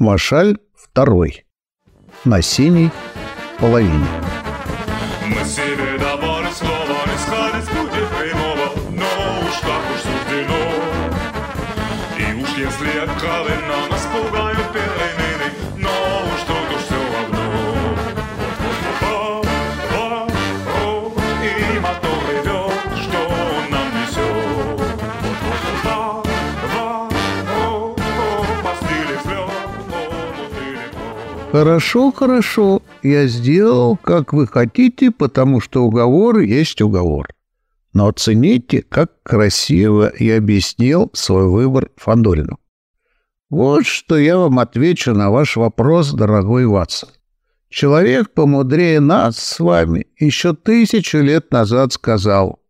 Машаль второй. На синей половине. Если откровенно нас пугают Хорошо, хорошо. Я сделал, как вы хотите, потому что уговор есть уговор. Но оцените, как красиво я объяснил свой выбор Фандорину. Вот что я вам отвечу на ваш вопрос, дорогой Ватсон. Человек помудрее нас с вами еще тысячу лет назад сказал,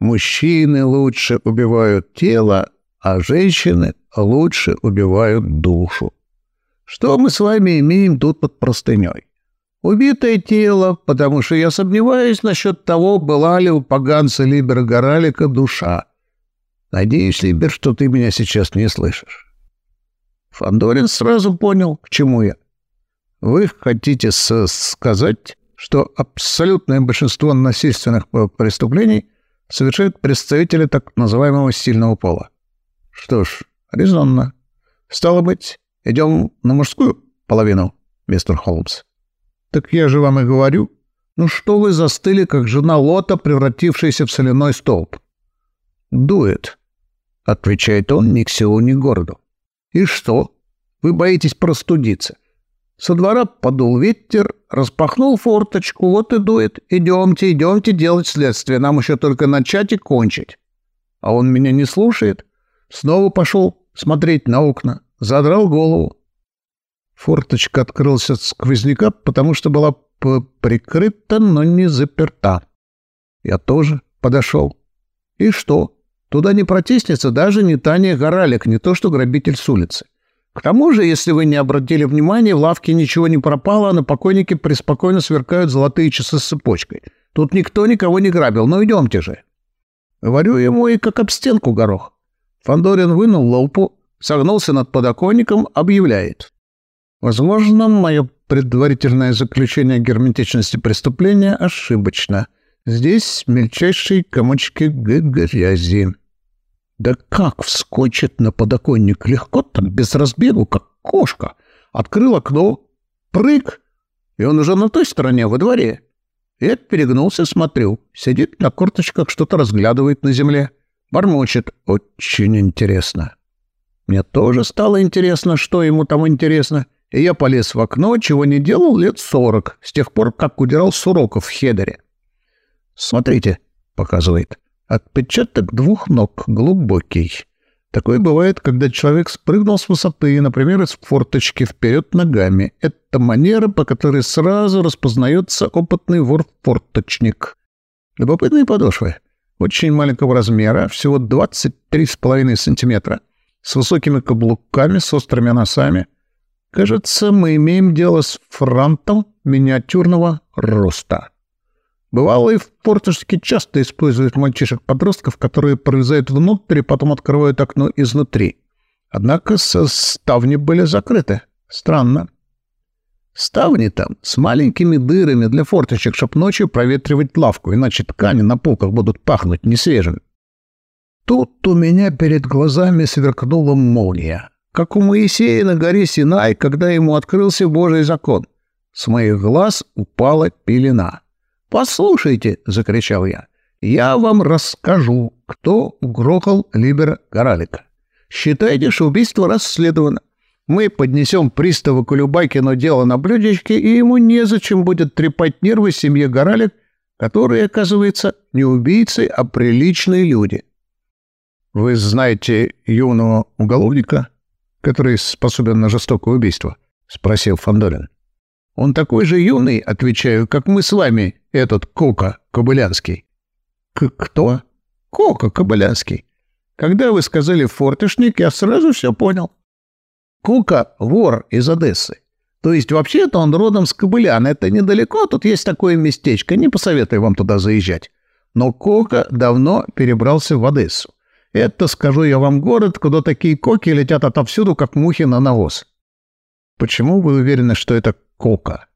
мужчины лучше убивают тело, а женщины лучше убивают душу. Что мы с вами имеем тут под простыней? Убитое тело, потому что я сомневаюсь насчет того, была ли у поганца Либера Горалика душа. Надеюсь, Либер, что ты меня сейчас не слышишь. Фандорин сразу понял, к чему я. Вы хотите сказать, что абсолютное большинство насильственных преступлений совершают представители так называемого сильного пола. Что ж, резонно. Стало быть, идем на мужскую половину, мистер Холмс. Так я же вам и говорю. Ну что вы застыли, как жена Лота, превратившаяся в соляной столб? Дует, отвечает он ни к селу, ни к городу. И что? Вы боитесь простудиться. Со двора подул ветер, распахнул форточку, вот и дует. Идемте, идемте делать следствие, нам еще только начать и кончить. А он меня не слушает. Снова пошел смотреть на окна, задрал голову. Форточка открылась от сквозняка, потому что была прикрыта, но не заперта. Я тоже подошел. И что? Туда не протиснется даже не Таня Горалик, не то что грабитель с улицы. К тому же, если вы не обратили внимания, в лавке ничего не пропало, а на покойнике преспокойно сверкают золотые часы с цепочкой. Тут никто никого не грабил, ну идемте же. Говорю ему и как об стенку горох. Фандорин вынул лопу, согнулся над подоконником, объявляет. Возможно, мое предварительное заключение герметичности преступления ошибочно. Здесь мельчайшие комочки грязи. Да как вскочит на подоконник легко, там без разбегу, как кошка. Открыл окно, прыг, и он уже на той стороне, во дворе. Я перегнулся, смотрю. Сидит на корточках, что-то разглядывает на земле. Бормочет. Очень интересно. Мне тоже стало интересно, что ему там интересно и я полез в окно, чего не делал лет сорок, с тех пор, как удирал с уроков в Хедере. «Смотрите», — показывает, — «отпечаток двух ног, глубокий. Такое бывает, когда человек спрыгнул с высоты, например, из форточки вперед ногами. Это манера, по которой сразу распознается опытный вор-форточник. Любопытные подошвы. Очень маленького размера, всего 23,5 сантиметра, с высокими каблуками, с острыми носами — Кажется, мы имеем дело с франтом миниатюрного роста. Бывало, и в Портушке часто используют мальчишек-подростков, которые пролезают внутрь и потом открывают окно изнутри. Однако со ставни были закрыты. Странно. Ставни там с маленькими дырами для форточек, чтоб ночью проветривать лавку, иначе ткани на полках будут пахнуть несвежими. Тут у меня перед глазами сверкнула молния как у Моисея на горе Синай, когда ему открылся Божий закон. С моих глаз упала пелена. «Послушайте!» — закричал я. «Я вам расскажу, кто угрохал Либера Горалика. Считайте, что убийство расследовано. Мы поднесем пристава Кулюбайкину дело на блюдечке, и ему незачем будет трепать нервы семье Горалик, которые, оказывается, не убийцы, а приличные люди». «Вы знаете юного уголовника?» который способен на жестокое убийство?» — спросил Фандорин. «Он такой же юный, — отвечаю, — как мы с вами, этот Кока Кобылянский». К «Кто?» «Кока Кобылянский. Когда вы сказали «фортышник», я сразу все понял. Кока — вор из Одессы. То есть вообще-то он родом с Кобылян. Это недалеко, тут есть такое местечко, не посоветую вам туда заезжать. Но Кока давно перебрался в Одессу. Это, скажу я вам, город, куда такие коки летят отовсюду, как мухи на навоз. почему вы уверены, что это кока?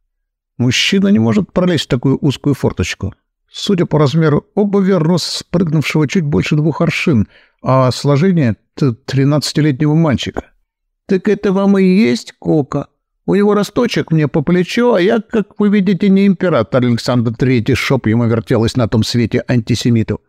Мужчина не может пролезть в такую узкую форточку. Судя по размеру обуви, рост спрыгнувшего чуть больше двух аршин, а сложение тринадцатилетнего мальчика. Так это вам и есть кока? У него росточек мне по плечу, а я, как вы видите, не император Александр Третий, шоп ему вертелось на том свете антисемиту.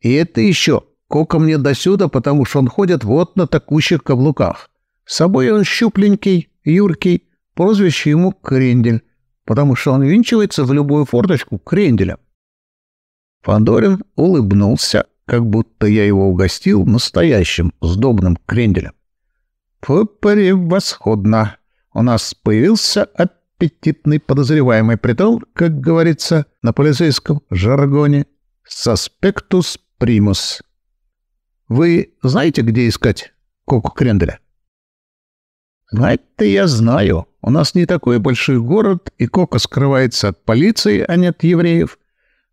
И это еще кока мне досюда, потому что он ходит вот на такущих каблуках. С собой он щупленький, юркий, прозвище ему Крендель, потому что он винчивается в любую форточку кренделя. Фандорин улыбнулся, как будто я его угостил настоящим сдобным кренделем. «Превосходно! У нас появился аппетитный подозреваемый, притом, как говорится на полицейском жаргоне, «suspectus primus». Вы знаете, где искать Коку Кренделя? Знать-то я знаю. У нас не такой большой город, и Кока скрывается от полиции, а не от евреев.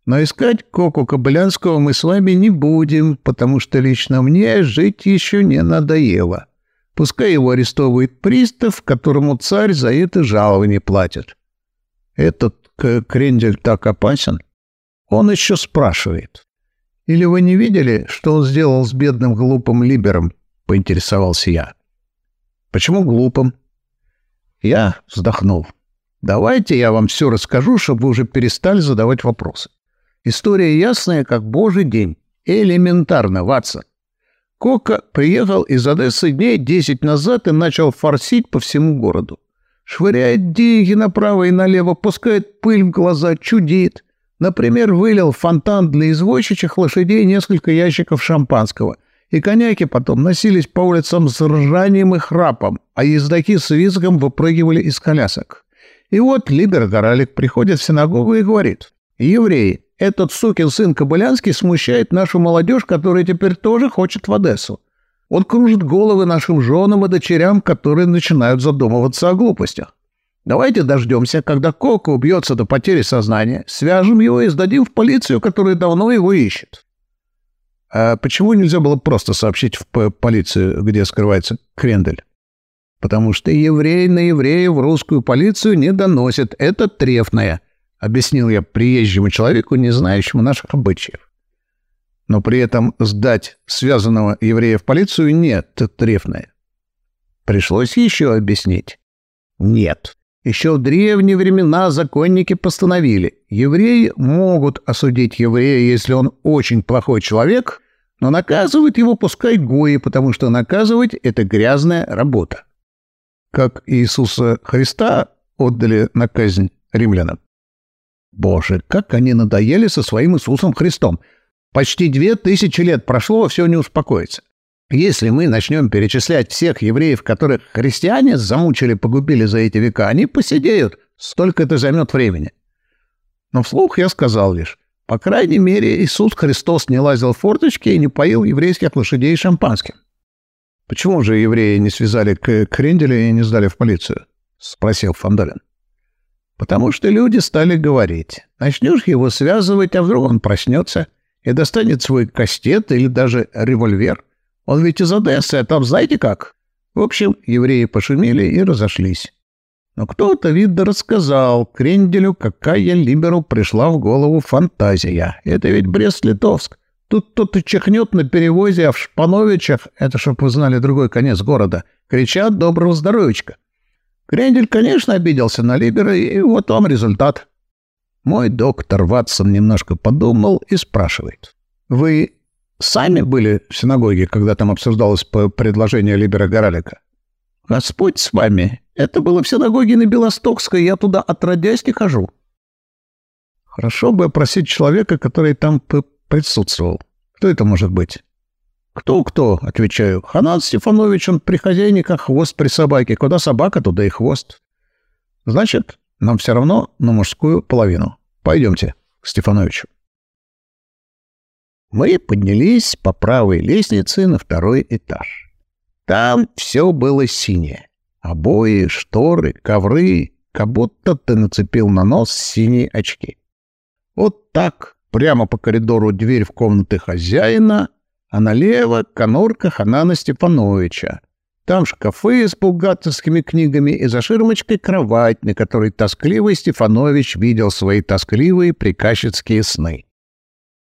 Но искать Коку Кобылянского мы с вами не будем, потому что лично мне жить еще не надоело. Пускай его арестовывает пристав, которому царь за это жалование платит. Этот Крендель так опасен? Он еще спрашивает. Или вы не видели, что он сделал с бедным глупым Либером? Поинтересовался я. Почему глупым? Я вздохнул. Давайте я вам все расскажу, чтобы вы уже перестали задавать вопросы. История ясная, как божий день. Элементарно, Ватсон. Кока приехал из Одессы дней десять назад и начал форсить по всему городу. Швыряет деньги направо и налево, пускает пыль в глаза, чудит. Например, вылил фонтан для извозчичьих лошадей несколько ящиков шампанского. И коняки потом носились по улицам с ржанием и храпом, а ездаки с визгом выпрыгивали из колясок. И вот Либер Горалик приходит в синагогу и говорит, «Евреи, этот сукин сын Кобылянский смущает нашу молодежь, которая теперь тоже хочет в Одессу. Он кружит головы нашим женам и дочерям, которые начинают задумываться о глупостях. Давайте дождемся, когда Коко убьется до потери сознания, свяжем его и сдадим в полицию, которая давно его ищет. А почему нельзя было просто сообщить в полицию, где скрывается Крендель? Потому что еврей на еврея в русскую полицию не доносит. Это трефное. — объяснил я приезжему человеку, не знающему наших обычаев. Но при этом сдать связанного еврея в полицию нет, трефное. Пришлось еще объяснить. Нет. Еще в древние времена законники постановили, евреи могут осудить еврея, если он очень плохой человек, но наказывают его пускай гои, потому что наказывать — это грязная работа. Как Иисуса Христа отдали на казнь римлянам. Боже, как они надоели со своим Иисусом Христом. Почти две тысячи лет прошло, а все не успокоится. Если мы начнем перечислять всех евреев, которых христиане замучили, погубили за эти века, они посидеют. Столько это займет времени. Но вслух я сказал лишь, по крайней мере, Иисус Христос не лазил в форточки и не поил еврейских лошадей шампанским. Почему же евреи не связали к Кренделе и не сдали в полицию? — спросил Фандалин. Потому что люди стали говорить. Начнешь его связывать, а вдруг он проснется и достанет свой кастет или даже револьвер. Он ведь из Одессы, а там знаете как? В общем, евреи пошумели и разошлись. Но кто-то, видно, рассказал Кренделю, какая Либеру пришла в голову фантазия. Это ведь Брест-Литовск. Тут кто-то чихнет на перевозе, а в Шпановичах, это чтоб вы знали другой конец города, кричат «Доброго здоровечка!» Крендель, конечно, обиделся на Либера, и вот вам результат. Мой доктор Ватсон немножко подумал и спрашивает. «Вы сами были в синагоге, когда там обсуждалось предложение Либера Горалика?» «Господь с вами. Это было в синагоге на Белостокской, я туда отродясь не хожу». «Хорошо бы опросить человека, который там присутствовал. Кто это может быть?» «Кто-кто?» — отвечаю. «Ханан Стефанович, он при хозяйниках хвост при собаке. Куда собака, туда и хвост». «Значит, нам все равно на мужскую половину. Пойдемте к Стефановичу». Мы поднялись по правой лестнице на второй этаж. Там все было синее. Обои, шторы, ковры, как будто ты нацепил на нос синие очки. Вот так, прямо по коридору дверь в комнаты хозяина — а налево — конорка Ханана Степановича. Там шкафы с бухгалтерскими книгами и за ширмочкой кровать, на которой тоскливый Стефанович видел свои тоскливые приказчицкие сны.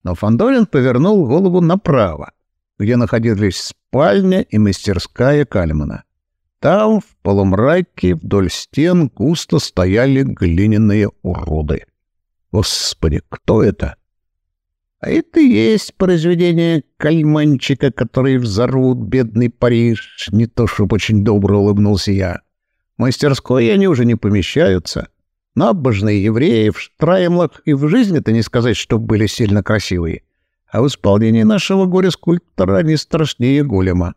Но Фандорин повернул голову направо, где находились спальня и мастерская Кальмана. Там, в полумраке, вдоль стен густо стояли глиняные уроды. Господи, кто это? А это и есть произведение кальманчика, который взорвут бедный Париж. Не то, чтоб очень добро улыбнулся я. В мастерской они уже не помещаются. Набожные евреи в штраймлах и в жизни-то не сказать, что были сильно красивые. А в исполнении нашего горе-скульптора они страшнее голема.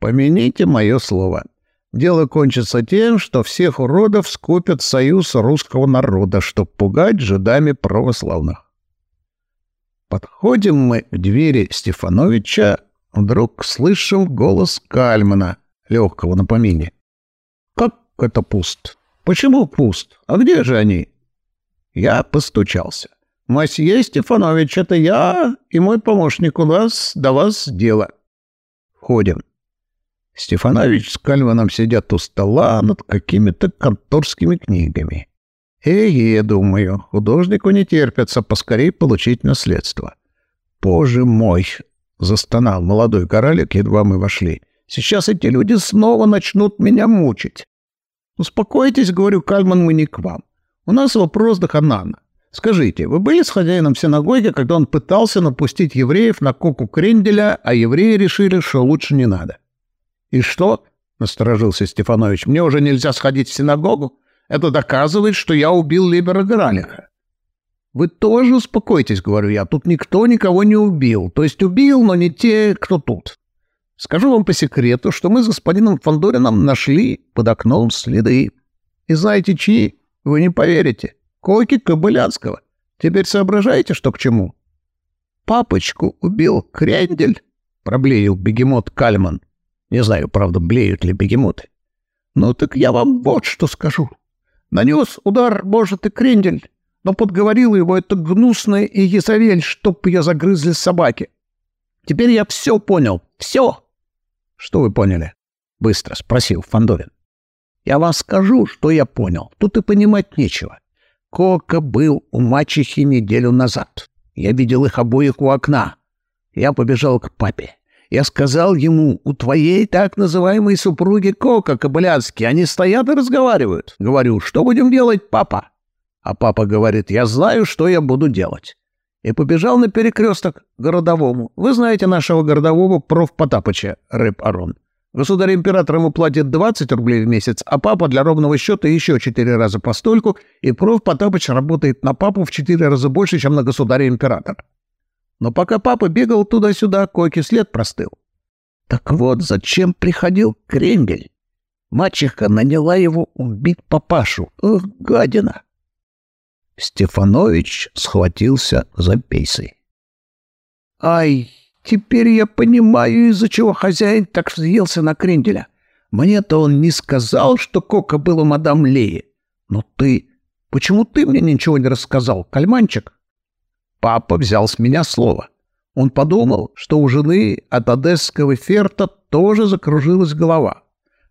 Помяните мое слово. Дело кончится тем, что всех уродов скопят союз русского народа, чтоб пугать жидами православных. Подходим мы к двери Стефановича, вдруг слышим голос Кальмана, легкого на помине. «Как это пуст? Почему пуст? А где же они?» Я постучался. «Масье Стефанович, это я и мой помощник. У нас до вас дело». Входим. Стефанович с Кальваном сидят у стола над какими-то конторскими книгами. Эге, думаю, художнику не терпится поскорей получить наследство. «Боже мой!» — застонал молодой королек, едва мы вошли. «Сейчас эти люди снова начнут меня мучить». «Успокойтесь, — говорю, Кальман, — мы не к вам. У нас вопрос до Ханана. Скажите, вы были с хозяином синагоги, когда он пытался напустить евреев на коку кренделя, а евреи решили, что лучше не надо? «И что?» — насторожился Стефанович. «Мне уже нельзя сходить в синагогу? Это доказывает, что я убил Либера Гралиха». «Вы тоже успокойтесь», — говорю я. «Тут никто никого не убил. То есть убил, но не те, кто тут. Скажу вам по секрету, что мы с господином Фандорином нашли под окном следы. И знаете чьи? Вы не поверите. Коки Кобылянского. Теперь соображаете, что к чему?» «Папочку убил Крендель», — проблеял бегемот Кальман. Не знаю, правда, блеют ли бегемоты. Ну так я вам вот что скажу. Нанес удар, может, и крендель, но подговорил его это гнусное и Езавель, чтоб ее загрызли собаки. Теперь я все понял. Все. Что вы поняли? Быстро спросил Фандорин. Я вам скажу, что я понял. Тут и понимать нечего. Кока был у мачехи неделю назад. Я видел их обоих у окна. Я побежал к папе. Я сказал ему, у твоей так называемой супруги Кока Кобылянский, они стоят и разговаривают. Говорю, что будем делать, папа? А папа говорит, я знаю, что я буду делать. И побежал на перекресток городовому. Вы знаете нашего городового проф. Потапыча, Рэп Арон. Государь-император ему платит 20 рублей в месяц, а папа для ровного счета еще 4 раза по стольку, и проф. Потапыч работает на папу в 4 раза больше, чем на государя-императора. Но пока папа бегал туда-сюда, койки след простыл. Так вот, зачем приходил Крембель? Мачеха наняла его убить папашу. Ох, гадина! Стефанович схватился за пейсой. «Ай, теперь я понимаю, из-за чего хозяин так взъелся на Кренделя. Мне-то он не сказал, что Кока был у мадам Леи. Но ты... Почему ты мне ничего не рассказал, кальманчик?» Папа взял с меня слово. Он подумал, что у жены от одесского ферта тоже закружилась голова.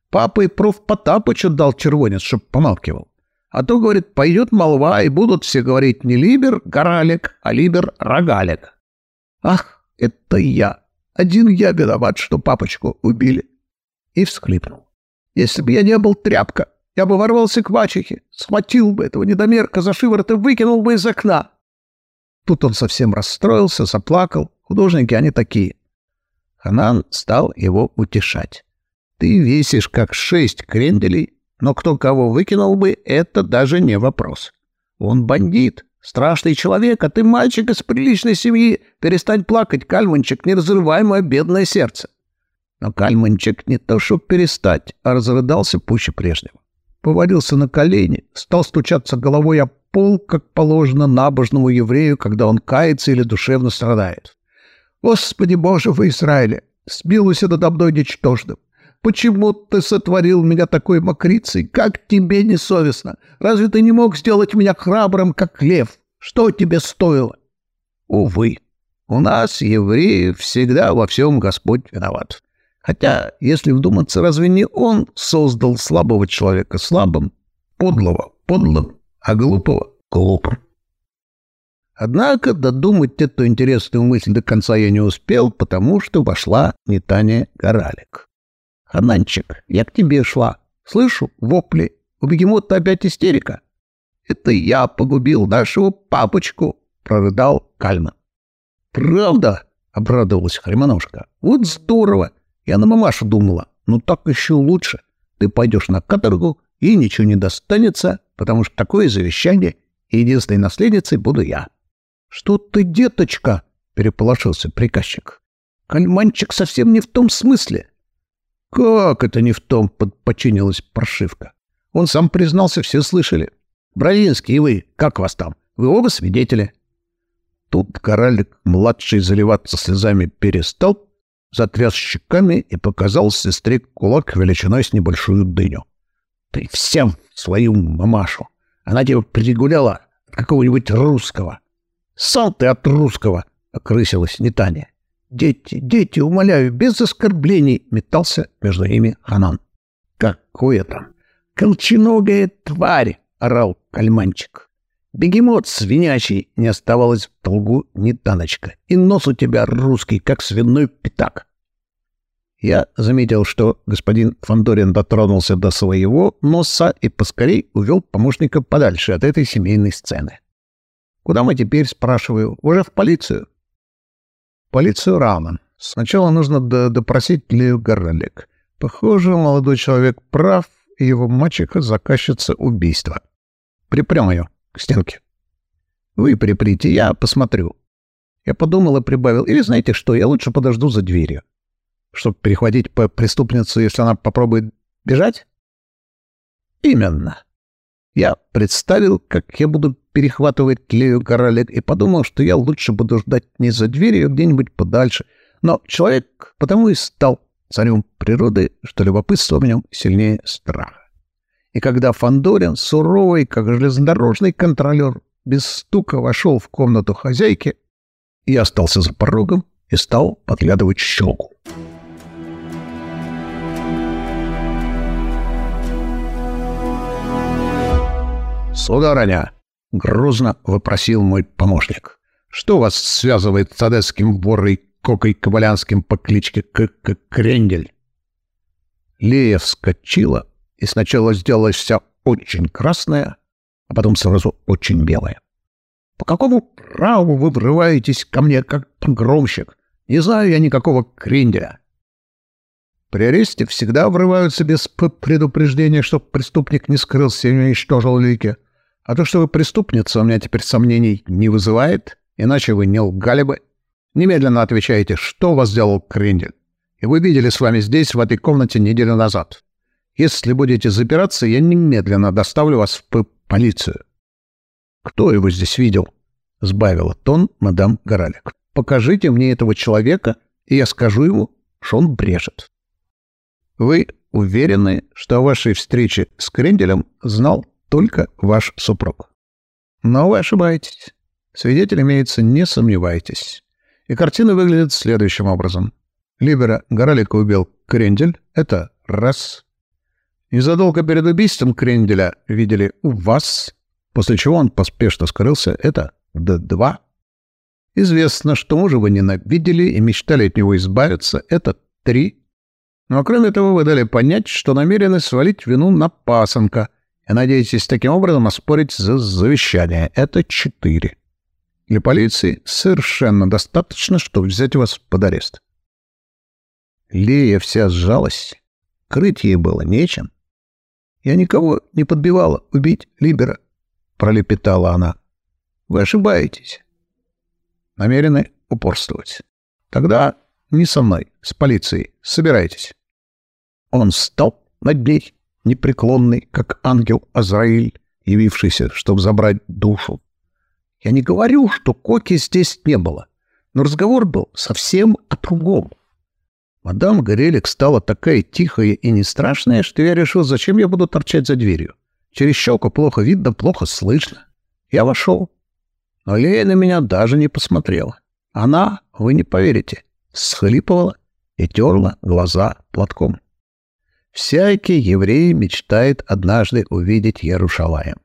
Папа и проф Потапыч отдал червонец, чтоб помалкивал. А то, говорит, пойдет молва, и будут все говорить не Либер Горалик, а Либер Рогалик. Ах, это я. Один я виноват, что папочку убили. И всхлипнул. Если бы я не был тряпка, я бы ворвался к мачехе, схватил бы этого недомерка за шиворот и выкинул бы из окна. Тут он совсем расстроился, заплакал. Художники они такие. Ханан стал его утешать. Ты весишь как шесть кренделей, но кто кого выкинул бы, это даже не вопрос. Он бандит, страшный человек, а ты мальчик из приличной семьи. Перестань плакать, Кальманчик, не разрывай мое бедное сердце. Но Кальманчик не то чтоб перестать, а разрыдался пуще прежнего. Повалился на колени, стал стучаться головой о пол, как положено набожному еврею, когда он кается или душевно страдает. «Господи Боже в Израиле! Смилуйся надо мной ничтожным! Почему ты сотворил меня такой мокрицей? Как тебе не совестно? Разве ты не мог сделать меня храбрым, как лев? Что тебе стоило?» Увы, у нас, евреев, всегда во всем Господь виноват. Хотя, если вдуматься, разве не он создал слабого человека слабым, подлого подлым, а глупого глупым? Однако додумать эту интересную мысль до конца я не успел, потому что вошла не Таня Горалик. «Хананчик, я к тебе шла. Слышу вопли. У бегемота опять истерика». «Это я погубил нашего папочку», — прорыдал Кальман. «Правда?» — обрадовалась Хремоножка. «Вот здорово! Я на мамашу думала. Ну так еще лучше. Ты пойдешь на каторгу, и ничего не достанется, потому что такое завещание, единственной наследницей буду я». «Что ты, деточка?» — переполошился приказчик. «Кальманчик совсем не в том смысле». «Как это не в том?» — подпочинилась паршивка. Он сам признался, все слышали. «Бровинский и вы, как вас там? Вы оба свидетели». Тут коралик-младший заливаться слезами перестал, затряс щеками и показал сестре кулак величиной с небольшую дыню. «Ты всем свою мамашу! Она тебя пригуляла от какого-нибудь русского!» Сам ты от русского!» — окрысилась Нетания. «Дети, дети, умоляю, без оскорблений!» — метался между ними Ханан. «Какое там? Колченогая тварь!» — орал кальманчик. «Бегемот свинячий!» — не оставалось в толгу ни таночка. «И нос у тебя русский, как свиной пятак!» Я заметил, что господин Фандорин дотронулся до своего носа и поскорей увел помощника подальше от этой семейной сцены. Куда мы теперь, спрашиваю? Уже в полицию? Полицию рано. Сначала нужно допросить Лею Горалик. Похоже, молодой человек прав, и его мачеха заказчица убийства. Припрям ее к стенке. Вы приприте, я посмотрю. Я подумал и прибавил. Или знаете что, я лучше подожду за дверью. Чтобы перехватить по преступницу, если она попробует бежать? Именно. Я представил, как я буду перехватывать Лею Королек и подумал, что я лучше буду ждать не за дверью, а где-нибудь подальше. Но человек потому и стал царем природы, что любопытство в нем сильнее страха. И когда Фандорин, суровый, как железнодорожный контролер, без стука вошел в комнату хозяйки, я остался за порогом и стал подглядывать щелку. «Сударыня!» — грозно вопросил мой помощник. «Что вас связывает с одесским ворой Кокой Кабалянским по кличке К -К Крендель?» Лея вскочила и сначала сделалась вся очень красная, а потом сразу очень белая. «По какому праву вы врываетесь ко мне, как погромщик? Не знаю я никакого кренделя». При аресте всегда врываются без предупреждения, чтоб преступник не скрылся и уничтожил лики. А то, что вы преступница, у меня теперь сомнений не вызывает, иначе вы не лгали бы. Немедленно отвечаете, что вас сделал Крендель. И вы видели с вами здесь, в этой комнате, неделю назад. Если будете запираться, я немедленно доставлю вас в полицию. Кто его здесь видел? Сбавила тон мадам Горалик. Покажите мне этого человека, и я скажу ему, что он брешет. Вы уверены, что о вашей встрече с Кренделем знал только ваш супруг. Но вы ошибаетесь. Свидетель имеется, не сомневайтесь. И картина выглядит следующим образом. Либера Горалика убил Крендель. Это раз. Незадолго перед убийством Кренделя видели у вас, после чего он поспешно скрылся. Это два. Известно, что мужа вы ненавидели и мечтали от него избавиться. Это три. Но кроме того, вы дали понять, что намерены свалить вину на пасынка — надеетесь таким образом оспорить за завещание. Это четыре. Для полиции совершенно достаточно, чтобы взять вас под арест. Лея вся сжалась. Крыть ей было нечем. «Я никого не подбивала убить Либера», — пролепетала она. «Вы ошибаетесь. Намерены упорствовать. Тогда не со мной, с полицией. Собирайтесь». Он встал над ней непреклонный, как ангел Азраиль, явившийся, чтобы забрать душу. Я не говорю, что Коки здесь не было, но разговор был совсем о другом. Мадам Горелик стала такая тихая и не страшная, что я решил, зачем я буду торчать за дверью. Через щелку плохо видно, плохо слышно. Я вошел. Но Лея на меня даже не посмотрела. Она, вы не поверите, схлипывала и терла глаза платком. Всякий еврей мечтает однажды увидеть Ярушалаем.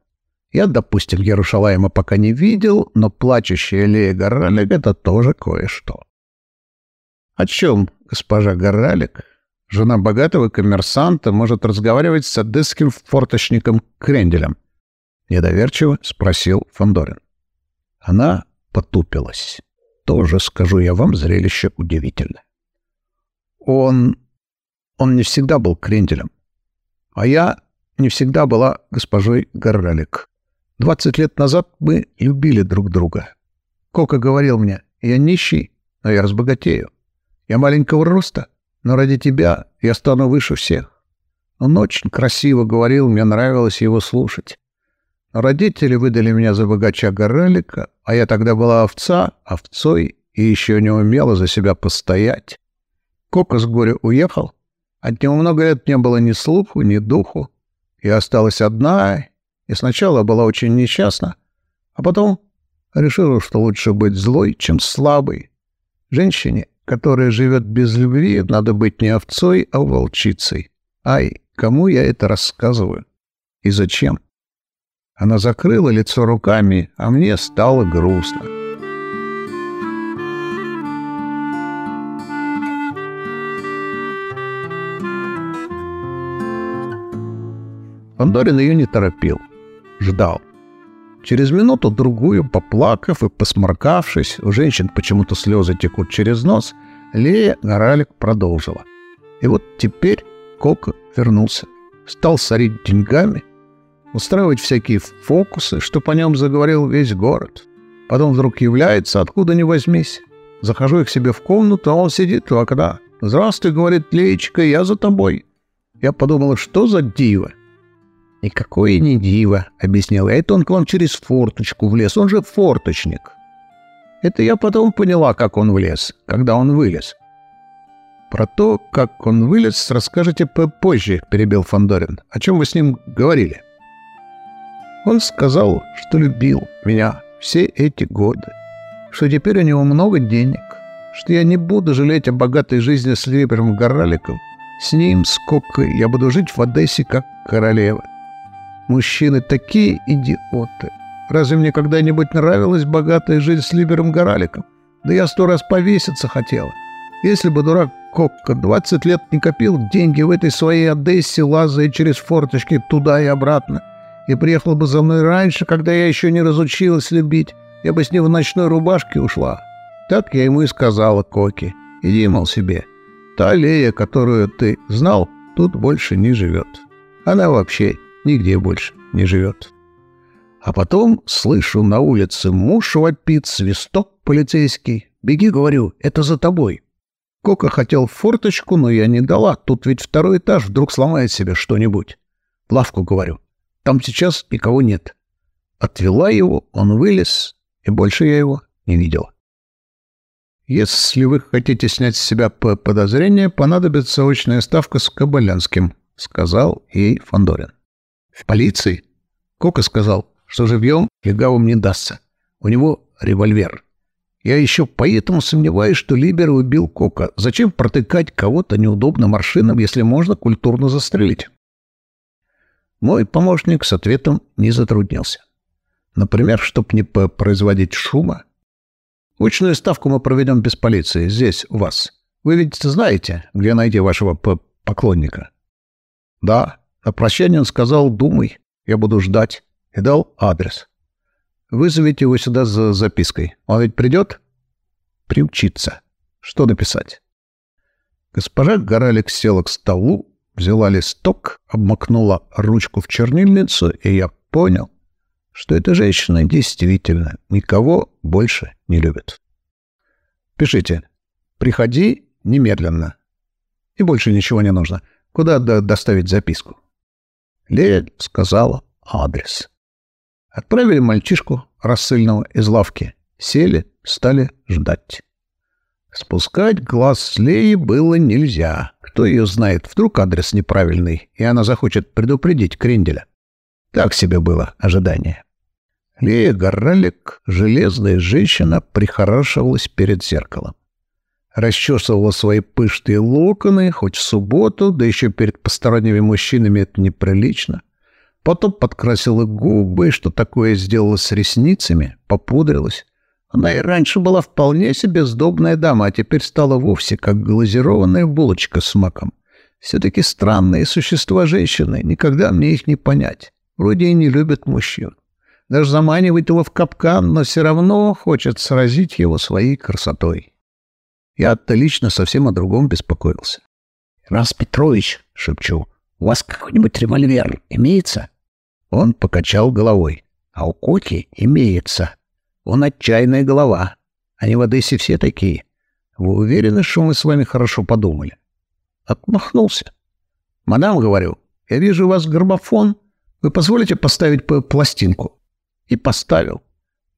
Я, допустим, Ярушалаема пока не видел, но плачущая Лея Горалик — это тоже кое-что. О чем госпожа Горалик, жена богатого коммерсанта, может разговаривать с одесским форточником Кренделем? Недоверчиво спросил Фандорин. Она потупилась. Тоже, скажу я вам, зрелище удивительное. Он... он не всегда был Кренделем. А я не всегда была госпожой Горалик. Двадцать лет назад мы любили друг друга. Кока говорил мне, я нищий, но я разбогатею. Я маленького роста, но ради тебя я стану выше всех. Он очень красиво говорил, мне нравилось его слушать. Родители выдали меня за богача Горалика, а я тогда была овца, овцой, и еще не умела за себя постоять. Кока с горя уехал. От него много лет не было ни слуху, ни духу. Я осталась одна и сначала была очень несчастна, а потом решила, что лучше быть злой, чем слабой. Женщине, которая живет без любви, надо быть не овцой, а волчицей. Ай, кому я это рассказываю? И зачем? Она закрыла лицо руками, а мне стало грустно. Фандорин ее не торопил ждал. Через минуту-другую, поплакав и посморкавшись, у женщин почему-то слезы текут через нос, Лея Горалик продолжила. И вот теперь Кока вернулся. Стал сорить деньгами, устраивать всякие фокусы, что по нем заговорил весь город. Потом вдруг является, откуда ни возьмись. Захожу я к себе в комнату, а он сидит у окна. «Здравствуй», — говорит Леечка, — «я за тобой». Я подумала, что за диво. «Никакое не диво», — объяснил я. «Это он к вам через форточку влез. Он же форточник». Это я потом поняла, как он влез, когда он вылез. «Про то, как он вылез, расскажете позже», — перебил Фандорин. «О чем вы с ним говорили?» Он сказал, что любил меня все эти годы, что теперь у него много денег, что я не буду жалеть о богатой жизни с Либером Гораликом. С ним, сколько я буду жить в Одессе как королева. Мужчины такие идиоты. Разве мне когда-нибудь нравилась богатая жизнь с Либером Гораликом? Да я сто раз повеситься хотела. Если бы дурак Кокко 20 лет не копил деньги в этой своей Одессе, лазая через форточки туда и обратно, и приехал бы за мной раньше, когда я еще не разучилась любить, я бы с ним в ночной рубашке ушла. Так я ему и сказала Коки. Иди, мол, себе. Та Лея, которую ты знал, тут больше не живет. Она вообще нигде больше не живет. А потом слышу на улице муж вопит, свисток полицейский. «Беги, — говорю, — это за тобой». Кока хотел форточку, но я не дала. Тут ведь второй этаж, вдруг сломает себе что-нибудь. Лавку, говорю. Там сейчас никого нет. Отвела его, он вылез, и больше я его не видела. Если вы хотите снять с себя подозрение, понадобится очная ставка с Кабалянским, — сказал ей Фандорин. В полиции? Кока сказал, что живьем легавым не дастся. У него револьвер. Я еще поэтому сомневаюсь, что Либер убил Кока. Зачем протыкать кого-то неудобным маршином, если можно культурно застрелить? Мой помощник с ответом не затруднился. Например, чтобы не производить шума. Очную ставку мы проведем без полиции, здесь, у вас. Вы ведь знаете, где найти вашего поклонника? Да, на прощание он сказал «думай, я буду ждать» и дал адрес. Вызовите его сюда за запиской. Он ведь придет? Приучиться. Что написать? Госпожа Горалик села к столу, взяла листок, обмакнула ручку в чернильницу, и я понял, что эта женщина действительно никого больше не любит. Пишите «Приходи немедленно». И больше ничего не нужно. Куда доставить записку? Лея сказала адрес. Отправили мальчишку рассыльного из лавки. Сели, стали ждать. Спускать глаз с Леи было нельзя. Кто ее знает, вдруг адрес неправильный, и она захочет предупредить Кренделя. Так себе было ожидание. Лея Горалик, железная женщина, прихорашивалась перед зеркалом. Расчесывала свои пышные локоны, хоть в субботу, да еще перед посторонними мужчинами это неприлично. Потом подкрасила губы, что такое сделала с ресницами, попудрилась. Она и раньше была вполне себе сдобная дама, а теперь стала вовсе как глазированная булочка с маком. Все-таки странные существа женщины, никогда мне их не понять. Вроде и не любят мужчин. Даже заманивает его в капкан, но все равно хочет сразить его своей красотой. Я-то лично совсем о другом беспокоился. — Раз Петрович, — шепчу, — у вас какой-нибудь револьвер имеется? Он покачал головой. — А у Коки имеется. Он отчаянная голова. Они в Одессе все такие. Вы уверены, что мы с вами хорошо подумали? Отмахнулся. — Мадам, говорю, я вижу у вас граммофон. Вы позволите поставить пластинку? И поставил.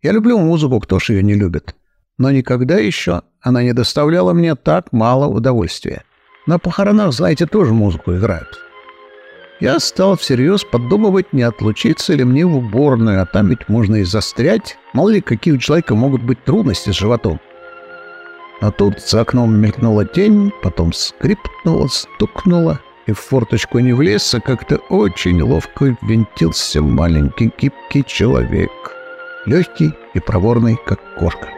Я люблю музыку, кто ж ее не любит. Но никогда еще она не доставляла мне так мало удовольствия. На похоронах, знаете, тоже музыку играют. Я стал всерьез подумывать, не отлучиться ли мне в уборную, а там ведь можно и застрять. Мало ли, какие у человека могут быть трудности с животом. А тут за окном мелькнула тень, потом скрипнула, стукнула, и в форточку не влез, а как-то очень ловко винтился маленький гибкий человек. Легкий и проворный, как кошка.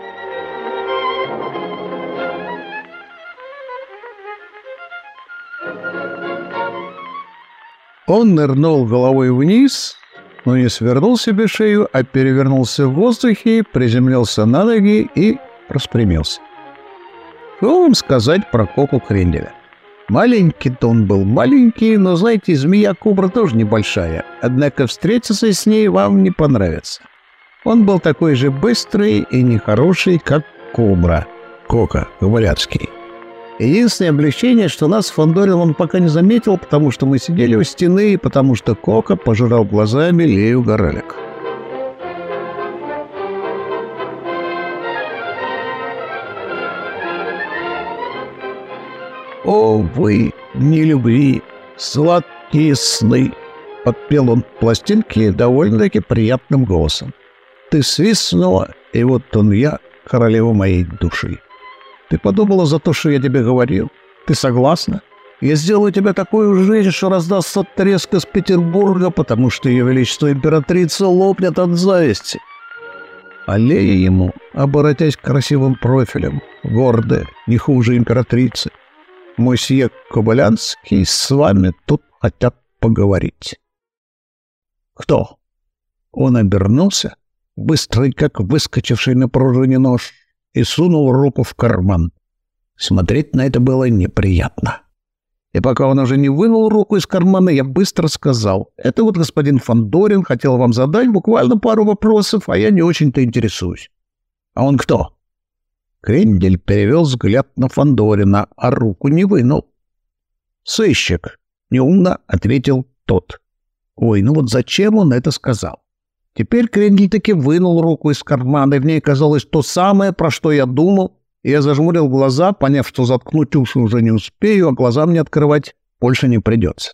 Он нырнул головой вниз, но не свернул себе шею, а перевернулся в воздухе, приземлился на ноги и распрямился. Что вам сказать про Коку Кренделя? Маленький-то он был маленький, но, знаете, змея-кобра тоже небольшая, однако встретиться с ней вам не понравится. Он был такой же быстрый и нехороший, как кобра, Кока Коваляцкий. Единственное облегчение, что нас Фондорин он пока не заметил, потому что мы сидели у стены и потому что Кока пожирал глазами Лею Горалик. «О, вы, не любви, сладкие сны!» — подпел он пластинки довольно-таки приятным голосом. «Ты свистнула, и вот он я, королева моей души». Ты подумала за то, что я тебе говорил? Ты согласна? Я сделаю тебе такую жизнь, что раздастся треск из Петербурга, потому что ее величество императрица лопнет от зависти. Аллея ему, оборотясь красивым профилем, гордая, не хуже императрицы. Мосье Кобылянский с вами тут хотят поговорить. Кто? Он обернулся, быстрый, как выскочивший на пружине нож, и сунул руку в карман. Смотреть на это было неприятно. И пока он уже не вынул руку из кармана, я быстро сказал, «Это вот господин Фандорин хотел вам задать буквально пару вопросов, а я не очень-то интересуюсь». «А он кто?» Крендель перевел взгляд на Фандорина, а руку не вынул. «Сыщик», — неумно ответил тот. «Ой, ну вот зачем он это сказал?» Теперь Крендель таки вынул руку из кармана, и в ней казалось то самое, про что я думал, и я зажмурил глаза, поняв, что заткнуть уши уже не успею, а глаза мне открывать больше не придется.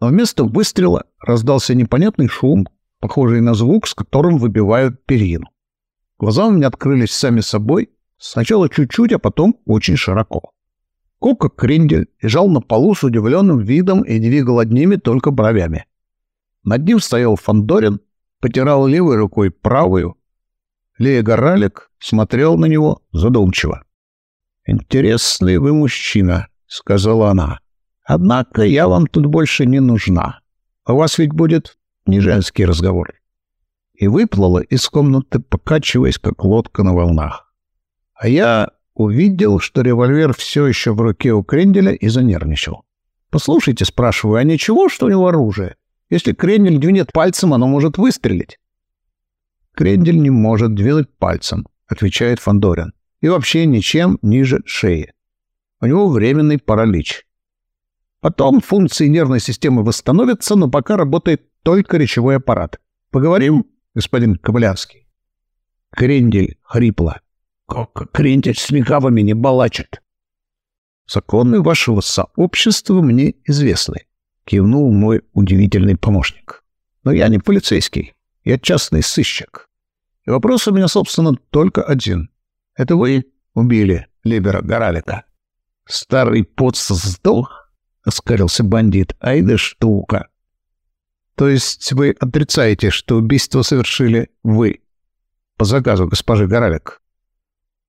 Но вместо выстрела раздался непонятный шум, похожий на звук, с которым выбивают перину. Глаза у меня открылись сами собой, сначала чуть-чуть, а потом очень широко. Кока Крендель лежал на полу с удивленным видом и двигал одними только бровями. Над ним стоял Фандорин, потирал левой рукой правую. Лея Горалик смотрел на него задумчиво. «Интересный вы мужчина», — сказала она. «Однако я вам тут больше не нужна. У вас ведь будет не женский разговор». И выплыла из комнаты, покачиваясь, как лодка на волнах. А я увидел, что револьвер все еще в руке у Кренделя и занервничал. «Послушайте», — спрашиваю, — «а ничего, что у него оружие?» Если Крендель двинет пальцем, оно может выстрелить. Крендель не может двинуть пальцем, отвечает Фандорин. И вообще ничем ниже шеи. У него временный паралич. Потом функции нервной системы восстановятся, но пока работает только речевой аппарат. Поговорим, господин Кобылянский? Крендель хрипло. Как крендель с легавыми не балачит. Законы вашего сообщества мне известны кивнул мой удивительный помощник. Но я не полицейский, я частный сыщик. И вопрос у меня, собственно, только один. Это вы убили Либера Горалика. Старый поц сдох, — оскарился бандит. Ай да штука. То есть вы отрицаете, что убийство совершили вы? По заказу госпожи Горалик?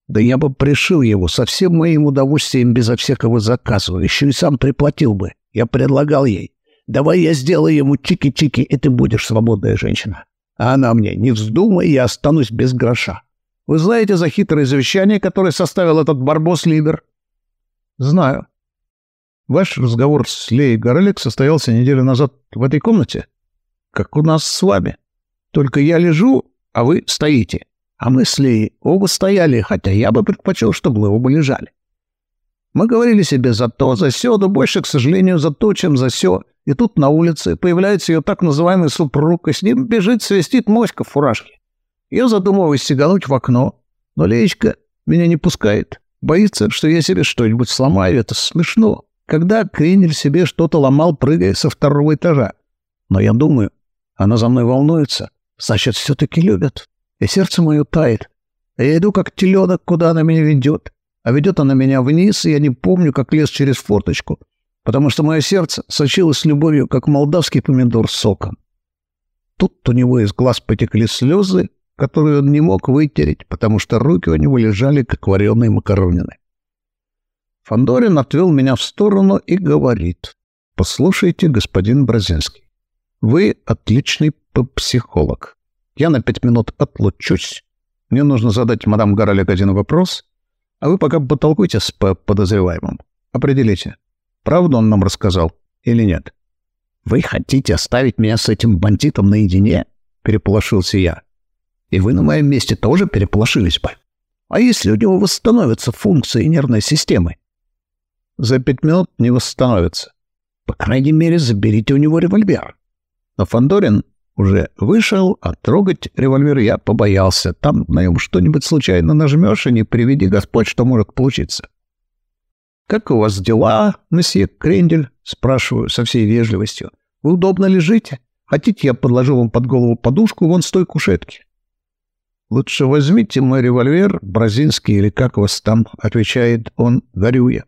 Да я бы пришил его со всем моим удовольствием безо всякого заказа, еще и сам приплатил бы. Я предлагал ей. Давай я сделаю ему чики-чики, и ты будешь свободная женщина. А она мне, не вздумай, я останусь без гроша. Вы знаете за хитрое завещание, которое составил этот барбос Либер? Знаю. Ваш разговор с Леей Горелик состоялся неделю назад в этой комнате? Как у нас с вами. Только я лежу, а вы стоите. А мы с Леей оба стояли, хотя я бы предпочел, чтобы вы оба лежали. Мы говорили себе за то, за сё, да больше, к сожалению, за то, чем за сё. И тут на улице появляется ее так называемый супруг, и с ним бежит, свистит моська в фуражке. Я задумываюсь сигануть в окно, но Леечка меня не пускает. Боится, что я себе что-нибудь сломаю. Это смешно. Когда Кренель себе что-то ломал, прыгая со второго этажа. Но я думаю, она за мной волнуется. Значит, все-таки любит. И сердце мое тает. Я иду, как теленок, куда она меня ведет. А ведет она меня вниз, и я не помню, как лез через форточку. Потому что мое сердце сочилось любовью, как молдавский помидор с соком. Тут у него из глаз потекли слезы, которую он не мог вытереть, потому что руки у него лежали, как вареные макаронины. Фандорин отвел меня в сторону и говорит. «Послушайте, господин Бразинский, вы отличный психолог. Я на пять минут отлучусь. Мне нужно задать мадам Горалек один вопрос, а вы пока потолкуйте с подозреваемым. Определите, правду он нам рассказал или нет». «Вы хотите оставить меня с этим бандитом наедине?» — переполошился я. И вы на моем месте тоже переполошились бы. А если у него восстановятся функции нервной системы? За пять минут не восстановится. По крайней мере, заберите у него револьвер. Но Фандорин уже вышел, а трогать револьвер я побоялся. Там на нем что-нибудь случайно нажмешь, и не приведи Господь, что может получиться. «Как у вас дела, месье Крендель?» — спрашиваю со всей вежливостью. «Вы удобно лежите? Хотите, я подложу вам под голову подушку вон с той кушетки?» «Лучше возьмите мой револьвер, бразильский или как вас там», — отвечает он, горюя,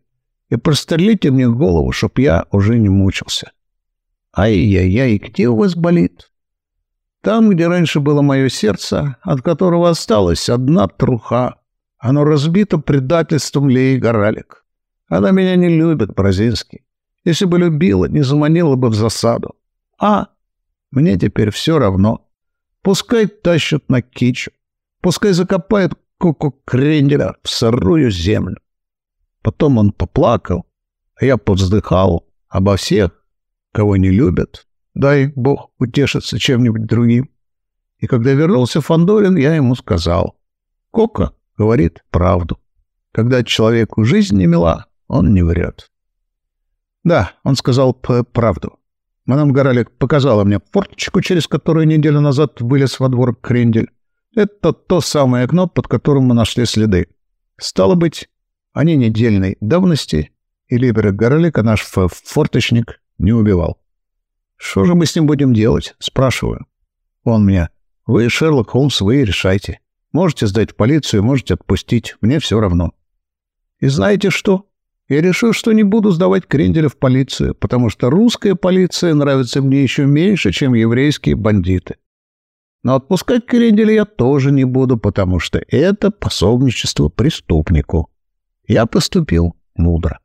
«и прострелите мне голову, чтоб я уже не мучился». «Ай-яй-яй, где у вас болит?» «Там, где раньше было мое сердце, от которого осталась одна труха. Оно разбито предательством Леи Горалик. Она меня не любит, бразильский. Если бы любила, не заманила бы в засаду. А мне теперь все равно. Пускай тащат на кичу. Пускай закопает Коко Кренделя в сырую землю. Потом он поплакал, а я повздыхал обо всех, кого не любят. Дай бог утешиться чем-нибудь другим. И когда вернулся Фандорин, я ему сказал. Кока говорит правду. Когда человеку жизнь не мила, он не врет. Да, он сказал правду. Мадам Горалик показала мне форточку, через которую неделю назад вылез во двор Крендель. Это то самое окно, под которым мы нашли следы. Стало быть, они недельной давности, и Либера Горлика наш форточник не убивал. «Что же мы с ним будем делать?» — спрашиваю. Он мне. «Вы, Шерлок Холмс, вы решайте. Можете сдать в полицию, можете отпустить. Мне все равно». И знаете что? Я решил, что не буду сдавать Кренделя в полицию, потому что русская полиция нравится мне еще меньше, чем еврейские бандиты. Но отпускать Кренделя я тоже не буду, потому что это пособничество преступнику. Я поступил мудро.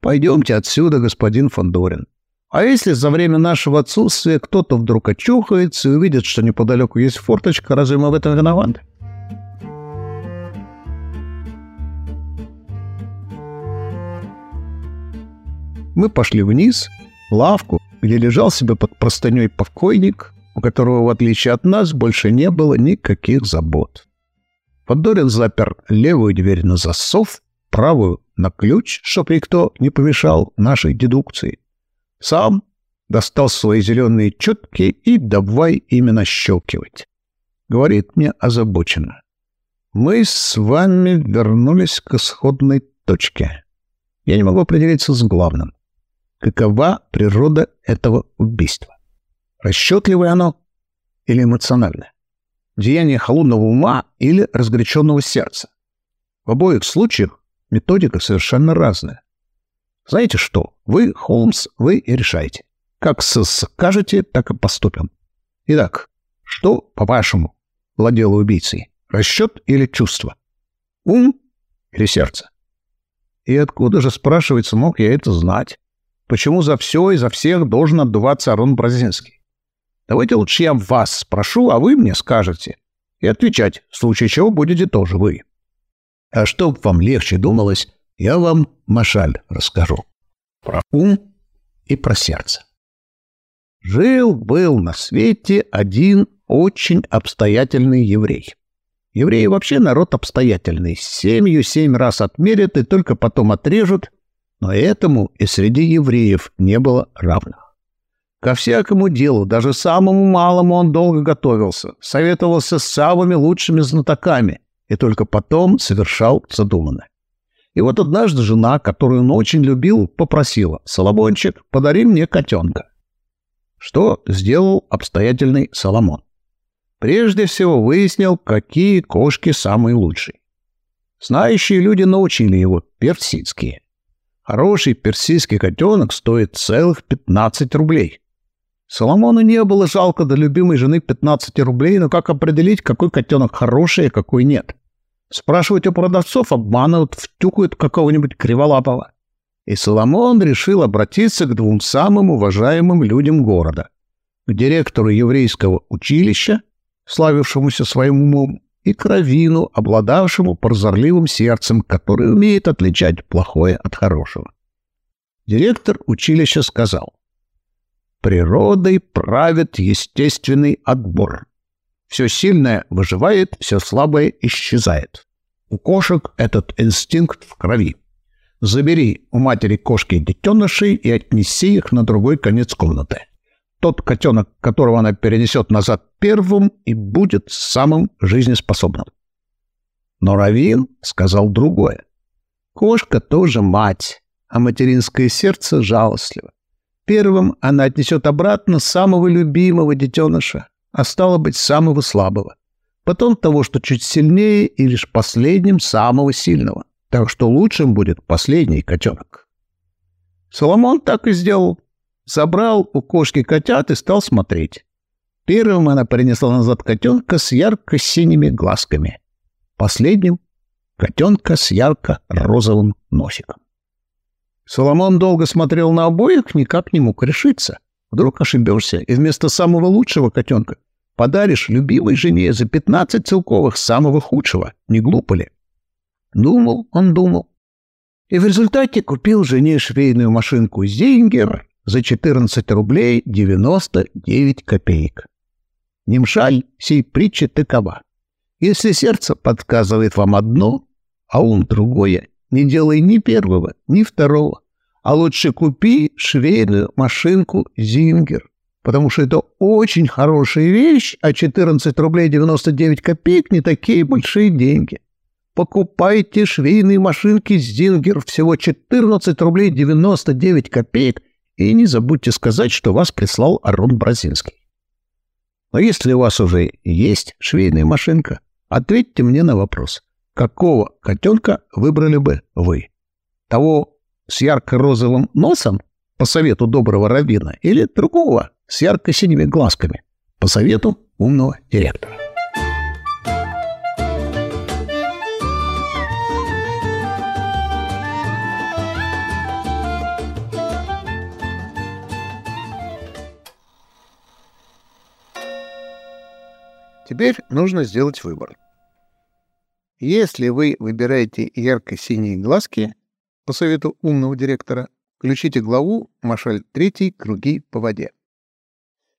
Пойдемте отсюда, господин Фандорин. А если за время нашего отсутствия кто-то вдруг очухается и увидит, что неподалеку есть форточка, разве мы в этом виноваты? Мы пошли вниз, в лавку, где лежал себе под простыней покойник, у которого, в отличие от нас, больше не было никаких забот. Фандорин запер левую дверь на засов, правую — на ключ, чтоб никто не помешал нашей дедукции. Сам достал свои зеленые четки и давай именно щелкивать. Говорит мне озабоченно. Мы с вами вернулись к исходной точке. Я не могу определиться с главным. Какова природа этого убийства? Расчетливое оно или эмоциональное? Деяние холодного ума или разгоряченного сердца? В обоих случаях методика совершенно разная. Знаете что? Вы, Холмс, вы и решайте. Как скажете, так и поступим. Итак, что, по-вашему, владело убийцей? Расчет или чувство? Ум или сердце? И откуда же, спрашивается, мог я это знать? Почему за все и за всех должен отдуваться Арон Бразинский? Давайте лучше я вас спрошу, а вы мне скажете. И отвечать, в случае чего будете тоже вы. А чтоб вам легче думалось, я вам Машаль расскажу. Про ум и про сердце. Жил-был на свете один очень обстоятельный еврей. Евреи вообще народ обстоятельный. Семью семь раз отмерят и только потом отрежут, но этому и среди евреев не было равных. Ко всякому делу, даже самому малому он долго готовился, советовался с самыми лучшими знатоками и только потом совершал задуманное. И вот однажды жена, которую он очень любил, попросила «Соломончик, подари мне котенка». Что сделал обстоятельный Соломон? Прежде всего выяснил, какие кошки самые лучшие. Знающие люди научили его персидские. Хороший персидский котенок стоит целых 15 рублей. Соломону не было жалко до любимой жены 15 рублей, но как определить, какой котенок хороший, а какой нет? Спрашивать у продавцов обманывают, втюкают какого-нибудь криволапого. И Соломон решил обратиться к двум самым уважаемым людям города. К директору еврейского училища, славившемуся своим умом, и к раввину, обладавшему прозорливым сердцем, который умеет отличать плохое от хорошего. Директор училища сказал, «Природой правит естественный отбор. Все сильное выживает, все слабое исчезает. У кошек этот инстинкт в крови. Забери у матери кошки детенышей и отнеси их на другой конец комнаты. Тот котенок, которого она перенесет назад первым, и будет самым жизнеспособным. Но Равин сказал другое. Кошка тоже мать, а материнское сердце жалостливо. Первым она отнесет обратно самого любимого детеныша, а стало быть, самого слабого. Потом того, что чуть сильнее, и лишь последним самого сильного. Так что лучшим будет последний котенок. Соломон так и сделал. Забрал у кошки котят и стал смотреть. Первым она принесла назад котенка с ярко-синими глазками. Последним — котенка с ярко-розовым носиком. Соломон долго смотрел на обоих, никак не мог решиться. Вдруг ошибешься, и вместо самого лучшего котенка Подаришь любимой жене за пятнадцать целковых самого худшего. Не глупо ли? Думал, он думал. И в результате купил жене швейную машинку «Зингер» за 14 рублей 99 копеек. Немшаль сей притчи такова. Если сердце подсказывает вам одно, а ум другое, не делай ни первого, ни второго, а лучше купи швейную машинку «Зингер» потому что это очень хорошая вещь, а 14 рублей 99 копеек не такие большие деньги. Покупайте швейные машинки Зингер всего 14 рублей 99 копеек и не забудьте сказать, что вас прислал Арон Бразинский. Но если у вас уже есть швейная машинка, ответьте мне на вопрос, какого котенка выбрали бы вы? Того с ярко-розовым носом, по совету доброго раввина, или другого, с ярко-синими глазками по совету умного директора. Теперь нужно сделать выбор. Если вы выбираете ярко-синие глазки по совету умного директора, включите главу «Машаль 3. Круги по воде».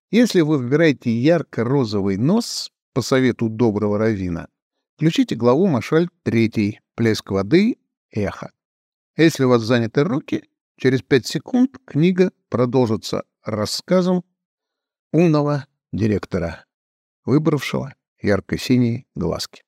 Если вы выбираете ярко-розовый нос по совету доброго равина, включите главу Машаль 3 «Плеск воды. Эхо». Если у вас заняты руки, через 5 секунд книга продолжится рассказом умного директора, выбравшего ярко-синие глазки.